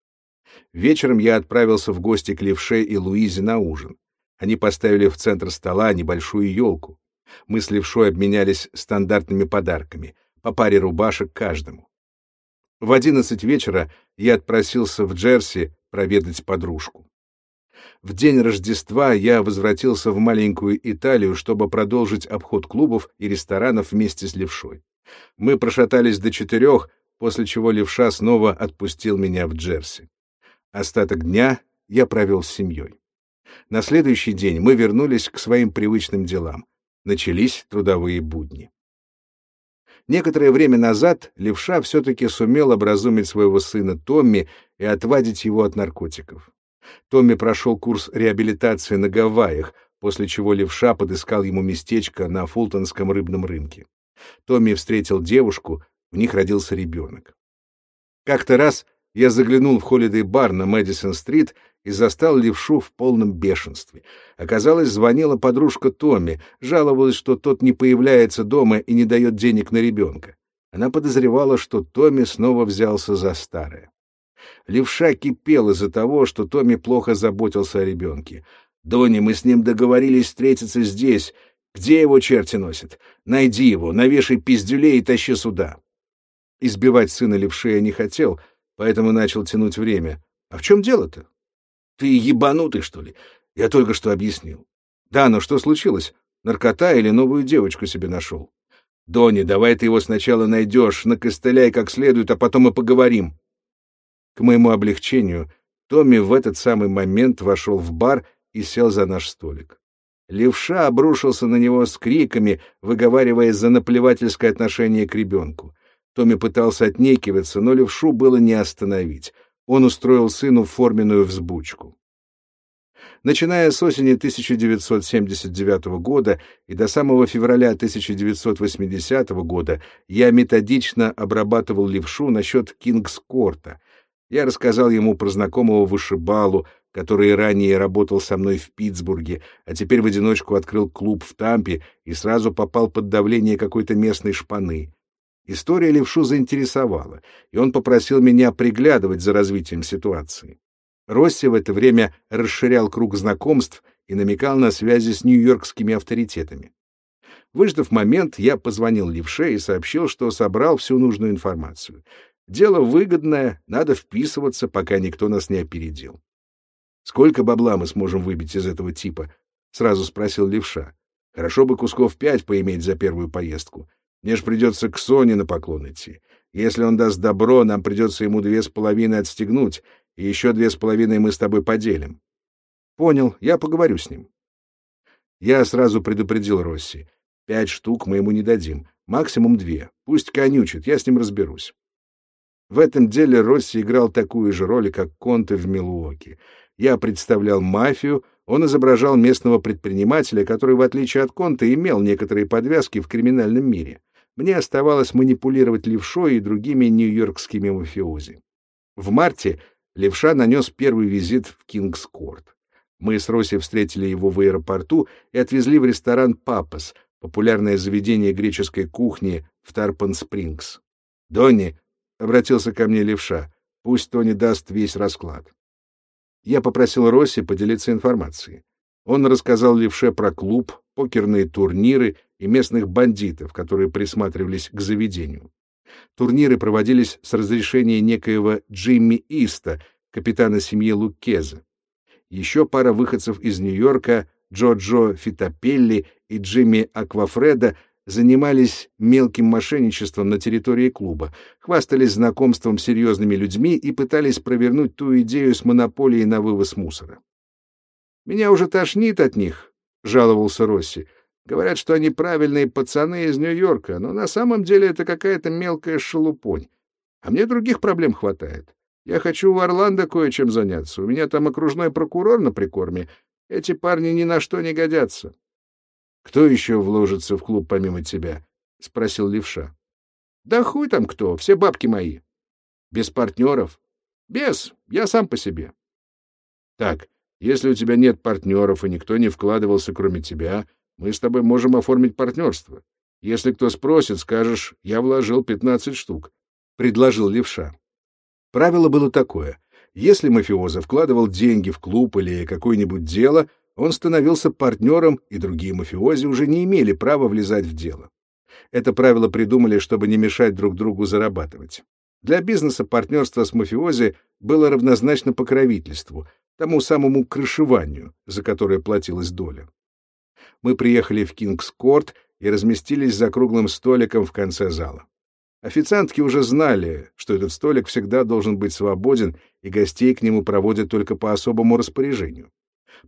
Вечером я отправился в гости к Левше и Луизе на ужин. Они поставили в центр стола небольшую елку. Мы с Левшой обменялись стандартными подарками, по паре рубашек каждому. В одиннадцать вечера я отпросился в Джерси проведать подружку. В день Рождества я возвратился в маленькую Италию, чтобы продолжить обход клубов и ресторанов вместе с левшой. Мы прошатались до четырех, после чего левша снова отпустил меня в Джерси. Остаток дня я провел с семьей. На следующий день мы вернулись к своим привычным делам. Начались трудовые будни. Некоторое время назад левша все-таки сумел образумить своего сына Томми и отвадить его от наркотиков. Томми прошел курс реабилитации на Гавайях, после чего левша подыскал ему местечко на Фултонском рыбном рынке. Томми встретил девушку, в них родился ребенок. Как-то раз я заглянул в холидей-бар на Мэдисон-стрит и застал левшу в полном бешенстве. Оказалось, звонила подружка Томми, жаловалась, что тот не появляется дома и не дает денег на ребенка. Она подозревала, что Томми снова взялся за старое. Левша кипел из-за того, что Томми плохо заботился о ребенке. «Донни, мы с ним договорились встретиться здесь. Где его черти носят? Найди его, навешай пиздюлей и тащи сюда». Избивать сына левши я не хотел, поэтому начал тянуть время. «А в чем дело-то?» Ты ебанутый, что ли? Я только что объяснил. Да, но что случилось? Наркота или новую девочку себе нашел? Донни, давай ты его сначала найдешь, накостыляй как следует, а потом и поговорим. К моему облегчению, Томми в этот самый момент вошел в бар и сел за наш столик. Левша обрушился на него с криками, выговаривая за наплевательское отношение к ребенку. Томми пытался отнекиваться, но левшу было не остановить он устроил сыну форменную взбучку. Начиная с осени 1979 года и до самого февраля 1980 года я методично обрабатывал левшу насчет Кингскорта. Я рассказал ему про знакомого вышибалу, который ранее работал со мной в Питтсбурге, а теперь в одиночку открыл клуб в Тампе и сразу попал под давление какой-то местной шпаны. История левшу заинтересовала, и он попросил меня приглядывать за развитием ситуации. Росси в это время расширял круг знакомств и намекал на связи с нью-йоркскими авторитетами. Выждав момент, я позвонил левше и сообщил, что собрал всю нужную информацию. Дело выгодное, надо вписываться, пока никто нас не опередил. «Сколько бабла мы сможем выбить из этого типа?» — сразу спросил левша. «Хорошо бы кусков пять поиметь за первую поездку. Мне ж придется к Соне на поклон идти. Если он даст добро, нам придется ему две с половиной отстегнуть, и еще две с половиной мы с тобой поделим. Понял, я поговорю с ним. Я сразу предупредил Росси. Пять штук мы ему не дадим, максимум две. Пусть конючит, я с ним разберусь. В этом деле Росси играл такую же роль, как Конте в Милуоки. Я представлял мафию, он изображал местного предпринимателя, который, в отличие от Конте, имел некоторые подвязки в криминальном мире. Мне оставалось манипулировать левшой и другими нью-йоркскими мафиози. В марте левша нанес первый визит в Кингс-Корт. Мы с Росси встретили его в аэропорту и отвезли в ресторан «Папас», популярное заведение греческой кухни в Тарпан-Спрингс. «Донни», — обратился ко мне левша, — «пусть Тони даст весь расклад». Я попросил Росси поделиться информацией. Он рассказал левше про клуб, покерные турниры и местных бандитов, которые присматривались к заведению. Турниры проводились с разрешения некоего Джимми Иста, капитана семьи Лукеза. Еще пара выходцев из Нью-Йорка, Джо-Джо Фитопелли и Джимми Аквафреда, занимались мелким мошенничеством на территории клуба, хвастались знакомством с серьезными людьми и пытались провернуть ту идею с монополией на вывоз мусора. «Меня уже тошнит от них», — жаловался Росси. Говорят, что они правильные пацаны из Нью-Йорка, но на самом деле это какая-то мелкая шелупонь. А мне других проблем хватает. Я хочу в Орландо кое-чем заняться. У меня там окружной прокурор на прикорме. Эти парни ни на что не годятся. — Кто еще вложится в клуб помимо тебя? — спросил левша. — Да хуй там кто, все бабки мои. — Без партнеров? — Без, я сам по себе. — Так, если у тебя нет партнеров и никто не вкладывался кроме тебя, мы с тобой можем оформить партнерство. Если кто спросит, скажешь, я вложил 15 штук, — предложил левша. Правило было такое. Если мафиоза вкладывал деньги в клуб или какое-нибудь дело, он становился партнером, и другие мафиози уже не имели права влезать в дело. Это правило придумали, чтобы не мешать друг другу зарабатывать. Для бизнеса партнерство с мафиози было равнозначно покровительству, тому самому крышеванию, за которое платилась доля. Мы приехали в Кингс-Корт и разместились за круглым столиком в конце зала. Официантки уже знали, что этот столик всегда должен быть свободен, и гостей к нему проводят только по особому распоряжению.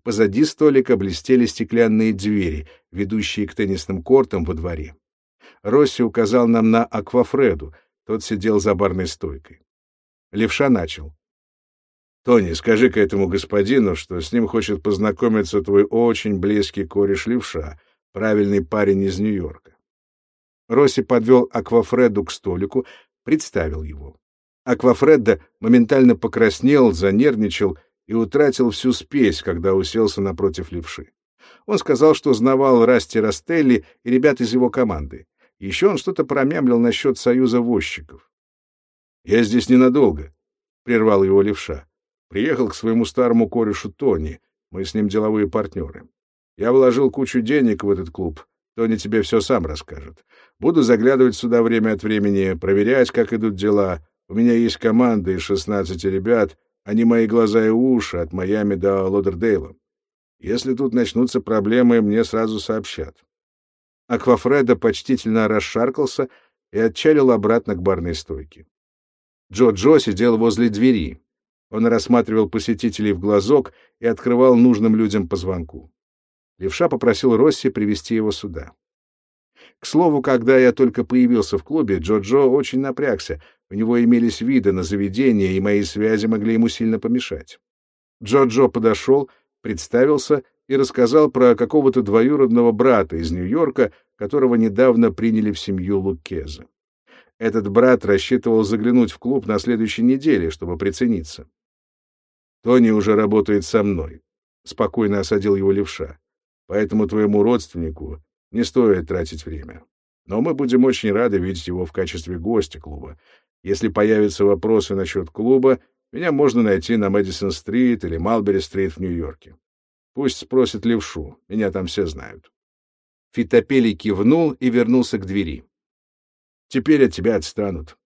Позади столика блестели стеклянные двери, ведущие к теннисным кортам во дворе. Росси указал нам на Аквафреду, тот сидел за барной стойкой. Левша начал. «Тони, скажи-ка этому господину, что с ним хочет познакомиться твой очень близкий кореш Левша, правильный парень из Нью-Йорка». Росси подвел Аквафреду к столику, представил его. Аквафредда моментально покраснел, занервничал и утратил всю спесь, когда уселся напротив левши. Он сказал, что знавал Расти Растелли и ребят из его команды. Еще он что-то промямлил насчет союза возчиков. — Я здесь ненадолго, — прервал его левша. Приехал к своему старому корешу Тони. Мы с ним деловые партнеры. Я вложил кучу денег в этот клуб. Тони тебе все сам расскажет. Буду заглядывать сюда время от времени, проверять, как идут дела. У меня есть команда из шестнадцати ребят, они мои глаза и уши от Майами до Лодердейла. Если тут начнутся проблемы, мне сразу сообщат. Аквафреда почтительно расшаркался и отчалил обратно к барной стойке. Джо-Джо сидел возле двери. Он рассматривал посетителей в глазок и открывал нужным людям по звонку. Левша попросил Росси привести его сюда. К слову, когда я только появился в клубе, Джо-Джо очень напрягся. У него имелись виды на заведение, и мои связи могли ему сильно помешать. Джо-Джо подошел, представился и рассказал про какого-то двоюродного брата из Нью-Йорка, которого недавно приняли в семью Лукеза. Этот брат рассчитывал заглянуть в клуб на следующей неделе, чтобы прицениться. «Тони уже работает со мной», — спокойно осадил его левша. «Поэтому твоему родственнику не стоит тратить время. Но мы будем очень рады видеть его в качестве гостя клуба. Если появятся вопросы насчет клуба, меня можно найти на Мэдисон-стрит или Малбери-стрит в Нью-Йорке. Пусть спросит левшу, меня там все знают. Фитопелий кивнул и вернулся к двери. «Теперь от тебя отстанут».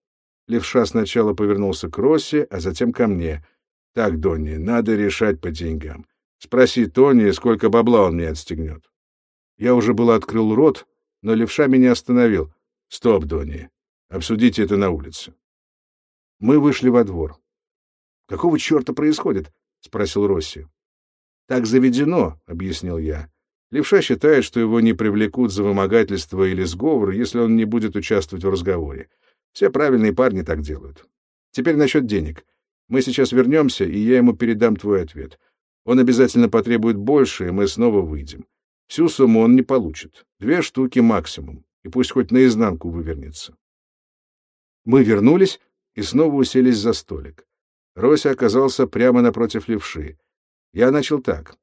Левша сначала повернулся к Росси, а затем ко мне. «Так, Донни, надо решать по деньгам. Спроси Тони, сколько бабла он мне отстегнет». Я уже было открыл рот, но левша меня остановил. «Стоп, Донни, обсудите это на улице». Мы вышли во двор. «Какого черта происходит?» — спросил Росси. «Так заведено», — объяснил я. Левша считает, что его не привлекут за вымогательство или сговор, если он не будет участвовать в разговоре. Все правильные парни так делают. Теперь насчет денег. Мы сейчас вернемся, и я ему передам твой ответ. Он обязательно потребует больше, и мы снова выйдем. Всю сумму он не получит. Две штуки максимум. И пусть хоть наизнанку вывернется. Мы вернулись и снова уселись за столик. Рося оказался прямо напротив левши. Я начал так.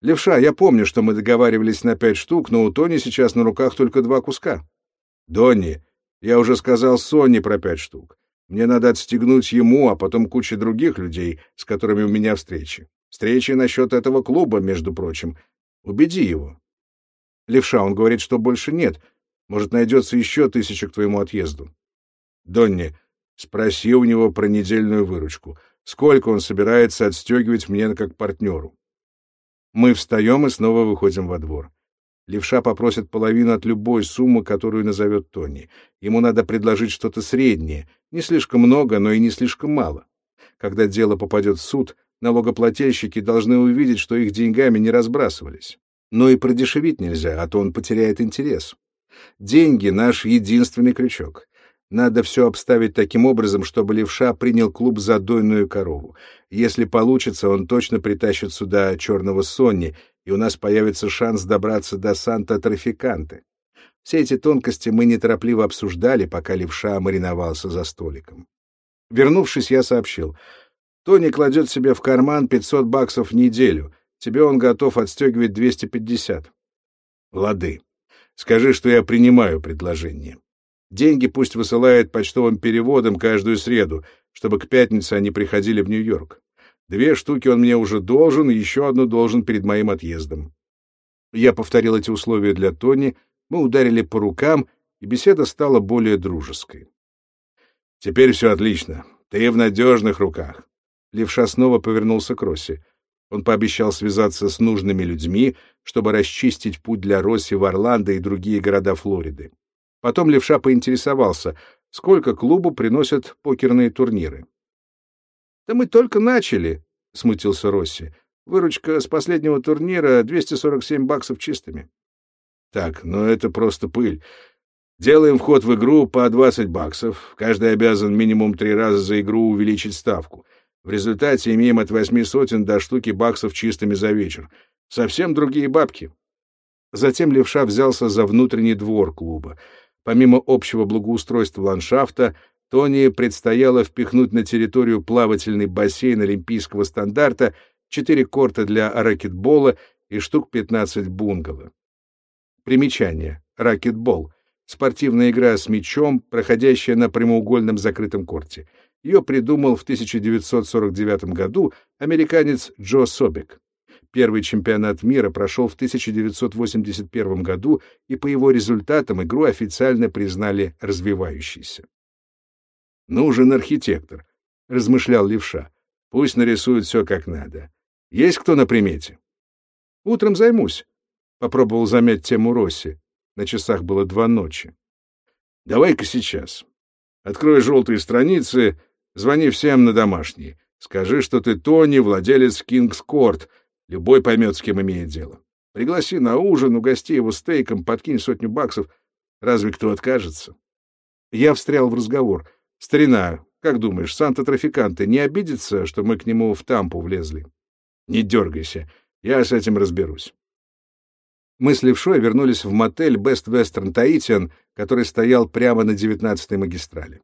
«Левша, я помню, что мы договаривались на пять штук, но у Тони сейчас на руках только два куска». «Донни, я уже сказал Соне про пять штук. Мне надо отстегнуть ему, а потом куче других людей, с которыми у меня встречи. Встречи насчет этого клуба, между прочим. Убеди его. Левша, он говорит, что больше нет. Может, найдется еще тысяча к твоему отъезду. Донни, спроси у него про недельную выручку. Сколько он собирается отстегивать мне как партнеру? Мы встаем и снова выходим во двор. Левша попросит половину от любой суммы, которую назовет Тони. Ему надо предложить что-то среднее, не слишком много, но и не слишком мало. Когда дело попадет в суд, налогоплательщики должны увидеть, что их деньгами не разбрасывались. Но и продешевить нельзя, а то он потеряет интерес. Деньги — наш единственный крючок. Надо все обставить таким образом, чтобы левша принял клуб за дойную корову. Если получится, он точно притащит сюда черного Сонни, и у нас появится шанс добраться до Санта-Трафиканты. Все эти тонкости мы неторопливо обсуждали, пока левша мариновался за столиком. Вернувшись, я сообщил. Тони кладет себе в карман 500 баксов в неделю. Тебе он готов отстегивать 250. Лады. Скажи, что я принимаю предложение. Деньги пусть высылает почтовым переводом каждую среду, чтобы к пятнице они приходили в Нью-Йорк. Две штуки он мне уже должен, еще одну должен перед моим отъездом. Я повторил эти условия для Тони, мы ударили по рукам, и беседа стала более дружеской. Теперь все отлично. Ты в надежных руках. Левша снова повернулся к Росси. Он пообещал связаться с нужными людьми, чтобы расчистить путь для Росси в Орландо и другие города Флориды. Потом Левша поинтересовался, сколько клубу приносят покерные турниры. «Да мы только начали», — смутился Росси. «Выручка с последнего турнира — 247 баксов чистыми». «Так, но это просто пыль. Делаем вход в игру по 20 баксов. Каждый обязан минимум три раза за игру увеличить ставку. В результате имеем от восьми сотен до штуки баксов чистыми за вечер. Совсем другие бабки. Затем левша взялся за внутренний двор клуба. Помимо общего благоустройства ландшафта, Тони предстояло впихнуть на территорию плавательный бассейн олимпийского стандарта, четыре корта для ракетбола и штук 15 бунгало. Примечание. Ракетбол. Спортивная игра с мячом, проходящая на прямоугольном закрытом корте. Ее придумал в 1949 году американец Джо Собек. Первый чемпионат мира прошел в 1981 году, и по его результатам игру официально признали развивающейся. «Нужен архитектор», — размышлял Левша. «Пусть нарисует все как надо. Есть кто на примете?» «Утром займусь», — попробовал замять тему Росси. На часах было два ночи. «Давай-ка сейчас. Открой желтые страницы, звони всем на домашние. Скажи, что ты Тони, владелец Кингс Корт, Любой поймет, с кем имеет дело. Пригласи на ужин, угости его стейком, подкинь сотню баксов. Разве кто откажется? Я встрял в разговор. Старина, как думаешь, Санта-Трафиканте не обидится, что мы к нему в тампу влезли? Не дергайся, я с этим разберусь. Мы с Левшой вернулись в мотель Best Western Tahitian, который стоял прямо на 19-й магистрали.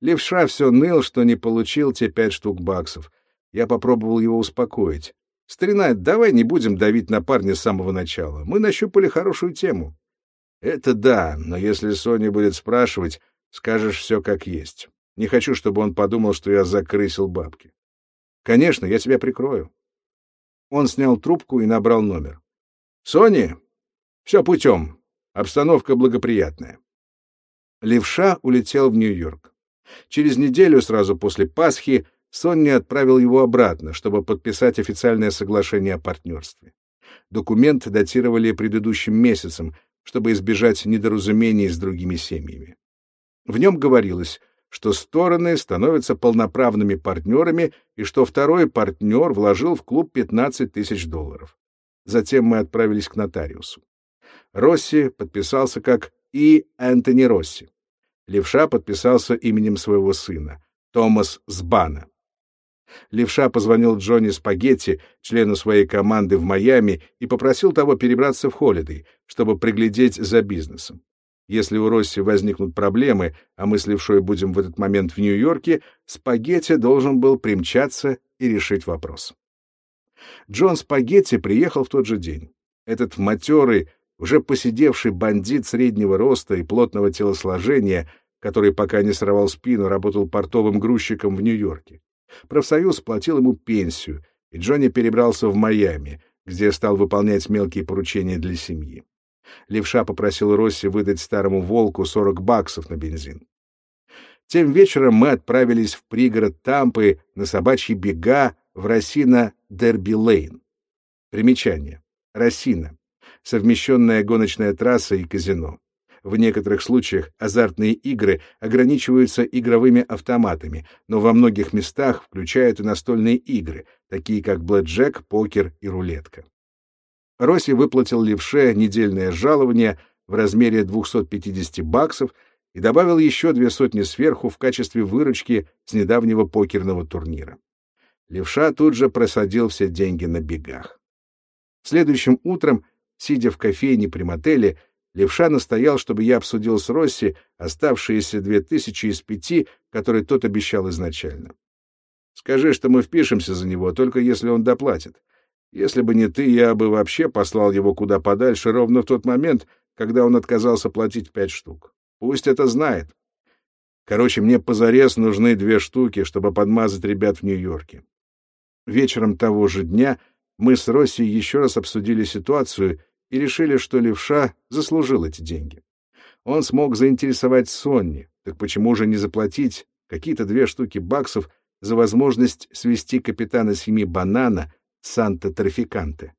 Левша все ныл, что не получил те пять штук баксов. Я попробовал его успокоить. Старина, давай не будем давить на парня с самого начала. Мы нащупали хорошую тему. Это да, но если Соня будет спрашивать, скажешь все как есть. Не хочу, чтобы он подумал, что я закрысил бабки. Конечно, я тебя прикрою. Он снял трубку и набрал номер. Сони, все путем. Обстановка благоприятная. Левша улетел в Нью-Йорк. Через неделю, сразу после Пасхи, Сонни отправил его обратно, чтобы подписать официальное соглашение о партнерстве. Документ датировали предыдущим месяцем, чтобы избежать недоразумений с другими семьями. В нем говорилось, что стороны становятся полноправными партнерами и что второй партнер вложил в клуб 15 тысяч долларов. Затем мы отправились к нотариусу. Росси подписался как И. Энтони Росси. Левша подписался именем своего сына, Томас Сбана. Левша позвонил Джонни Спагетти, члену своей команды в Майами, и попросил того перебраться в Холидей, чтобы приглядеть за бизнесом. Если у Росси возникнут проблемы, а мы с Левшой будем в этот момент в Нью-Йорке, Спагетти должен был примчаться и решить вопрос. Джон Спагетти приехал в тот же день. Этот матерый, уже посидевший бандит среднего роста и плотного телосложения, который пока не сорвал спину, работал портовым грузчиком в Нью-Йорке. Профсоюз платил ему пенсию, и Джонни перебрался в Майами, где стал выполнять мелкие поручения для семьи. Левша попросил Росси выдать старому волку 40 баксов на бензин. Тем вечером мы отправились в пригород Тампы на собачьи бега в Росина-Дерби-Лейн. Примечание. Росина. Совмещенная гоночная трасса и казино. В некоторых случаях азартные игры ограничиваются игровыми автоматами, но во многих местах включают и настольные игры, такие как блэкджек, покер и рулетка. Росси выплатил левше недельное жалование в размере 250 баксов и добавил еще две сотни сверху в качестве выручки с недавнего покерного турнира. Левша тут же просадил все деньги на бегах. Следующим утром, сидя в кофейне при мотеле, Левша настоял, чтобы я обсудил с Росси оставшиеся две тысячи из пяти, которые тот обещал изначально. Скажи, что мы впишемся за него, только если он доплатит. Если бы не ты, я бы вообще послал его куда подальше ровно в тот момент, когда он отказался платить пять штук. Пусть это знает. Короче, мне позарез нужны две штуки, чтобы подмазать ребят в Нью-Йорке. Вечером того же дня мы с Росси еще раз обсудили ситуацию и решили, что левша заслужил эти деньги. Он смог заинтересовать Сонни, так почему же не заплатить какие-то две штуки баксов за возможность свести капитана семьи Банана Санта Трафиканте.